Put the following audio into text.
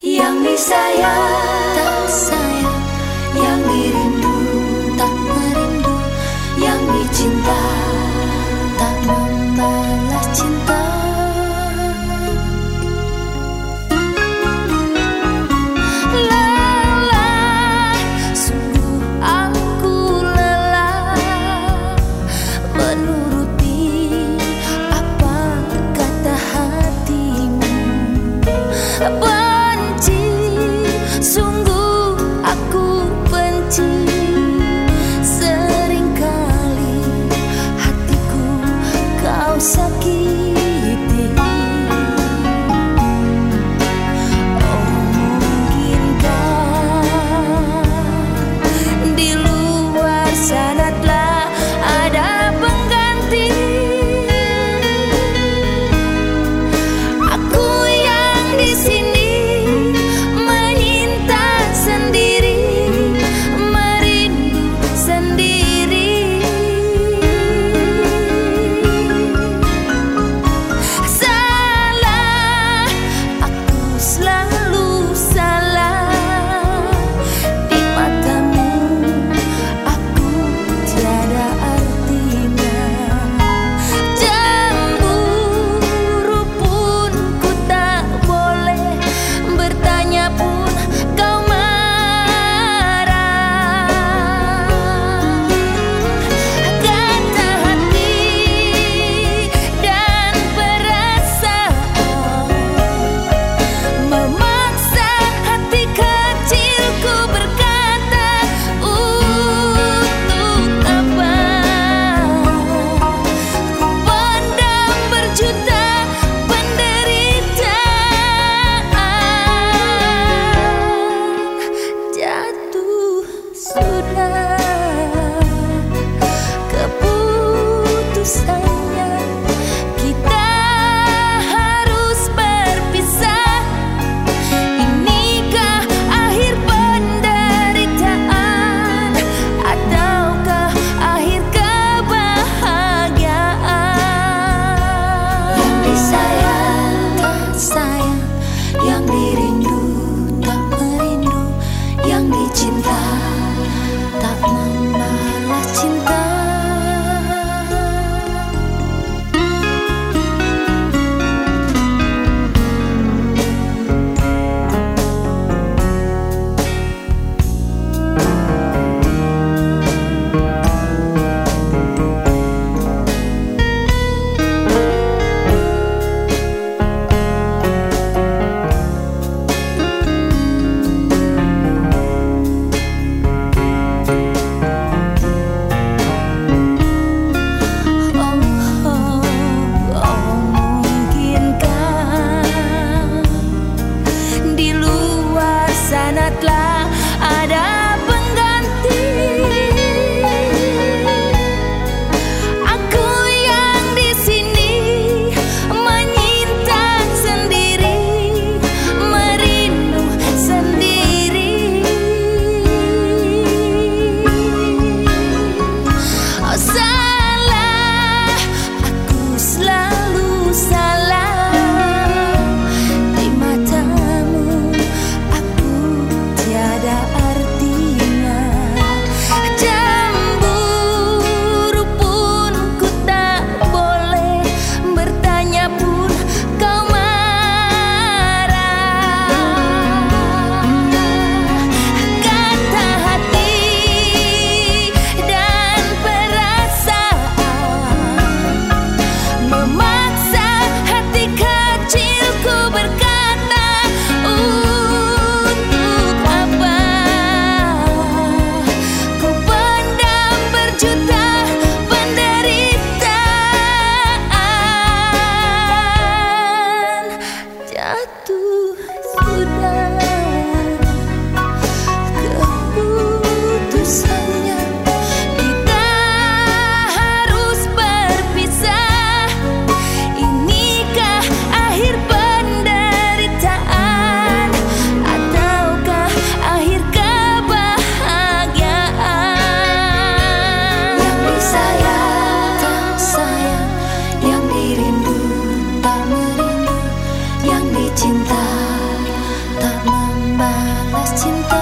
Yang disayang atas cinta